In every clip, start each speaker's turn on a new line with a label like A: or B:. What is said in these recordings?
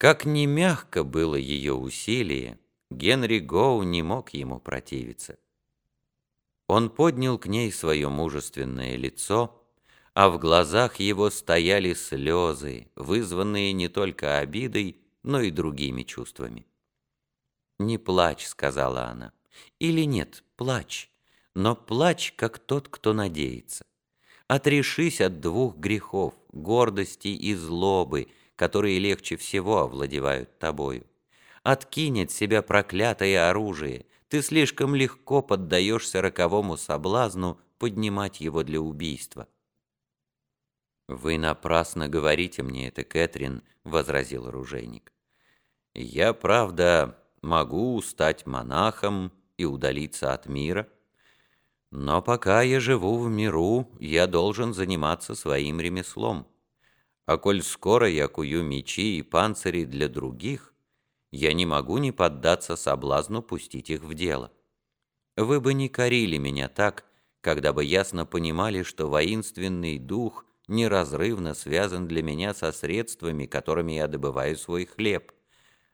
A: Как ни мягко было ее усилие, Генри Гоу не мог ему противиться. Он поднял к ней свое мужественное лицо, а в глазах его стояли слезы, вызванные не только обидой, но и другими чувствами. «Не плачь», — сказала она. «Или нет, плачь, но плачь, как тот, кто надеется. Отрешись от двух грехов, гордости и злобы, которые легче всего овладевают тобою. Откинь от себя проклятое оружие, ты слишком легко поддаешься роковому соблазну поднимать его для убийства. «Вы напрасно говорите мне это, Кэтрин», — возразил оружейник. «Я, правда, могу стать монахом и удалиться от мира, но пока я живу в миру, я должен заниматься своим ремеслом. А коль скоро я кую мечи и панцири для других, я не могу не поддаться соблазну пустить их в дело. Вы бы не корили меня так, когда бы ясно понимали, что воинственный дух неразрывно связан для меня со средствами, которыми я добываю свой хлеб,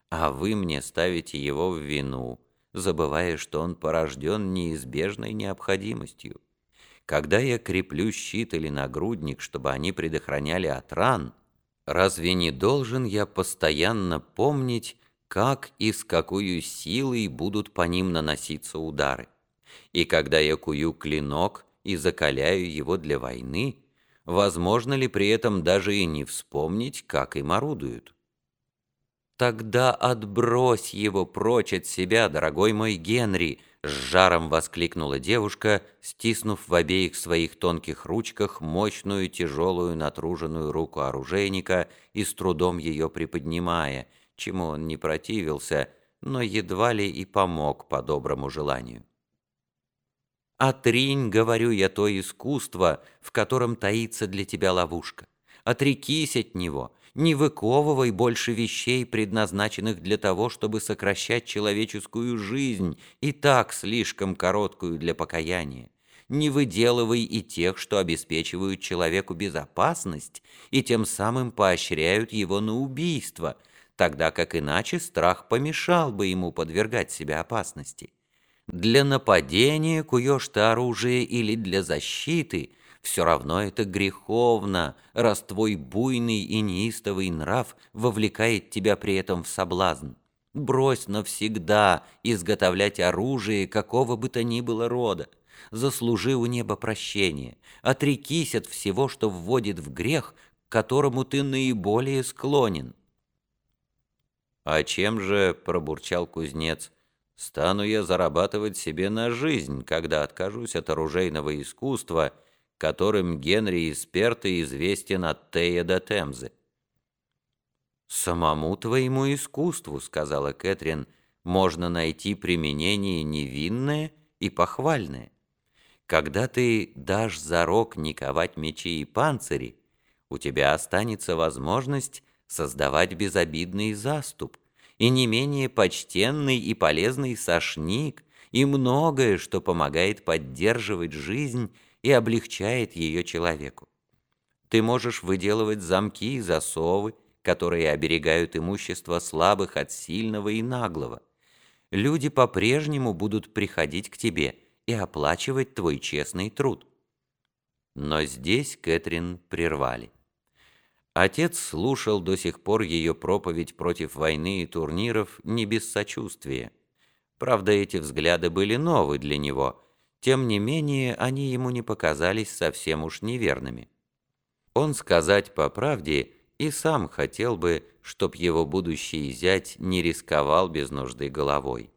A: а вы мне ставите его в вину, забывая, что он порожден неизбежной необходимостью. Когда я креплю щит или нагрудник, чтобы они предохраняли от ран, разве не должен я постоянно помнить, как и с какой силой будут по ним наноситься удары? И когда я кую клинок и закаляю его для войны, возможно ли при этом даже и не вспомнить, как им орудуют? «Тогда отбрось его прочь от себя, дорогой мой Генри!» С жаром воскликнула девушка, стиснув в обеих своих тонких ручках мощную, тяжелую, натруженную руку оружейника и с трудом ее приподнимая, чему он не противился, но едва ли и помог по доброму желанию. «Отринь, — говорю я, — то искусство, в котором таится для тебя ловушка. Отрекись от него, не выковывай больше вещей, предназначенных для того, чтобы сокращать человеческую жизнь, и так слишком короткую для покаяния. Не выделывай и тех, что обеспечивают человеку безопасность, и тем самым поощряют его на убийство, тогда как иначе страх помешал бы ему подвергать себя опасности. Для нападения куешь ты оружие или для защиты – все равно это греховно, раз твой буйный и неистовый нрав вовлекает тебя при этом в соблазн. Брось навсегда изготовлять оружие какого бы то ни было рода. Заслужи у неба прощение, отрекись от всего, что вводит в грех, к которому ты наиболее склонен. «А чем же, — пробурчал кузнец, — стану я зарабатывать себе на жизнь, когда откажусь от оружейного искусства — которым Генри из Перта известен от Тея до Темзы. «Самому твоему искусству, — сказала Кэтрин, — можно найти применение невинное и похвальное. Когда ты дашь зарок не ковать мечи и панцири, у тебя останется возможность создавать безобидный заступ и не менее почтенный и полезный сошник и многое, что помогает поддерживать жизнь и облегчает ее человеку. Ты можешь выделывать замки и засовы, которые оберегают имущество слабых от сильного и наглого. Люди по-прежнему будут приходить к тебе и оплачивать твой честный труд. Но здесь Кэтрин прервали. Отец слушал до сих пор ее проповедь против войны и турниров не без сочувствия. Правда, эти взгляды были новы для него – тем не менее, они ему не показались совсем уж неверными. Он, сказать по правде, и сам хотел бы, чтоб его будущий зять не рисковал без нужды головой.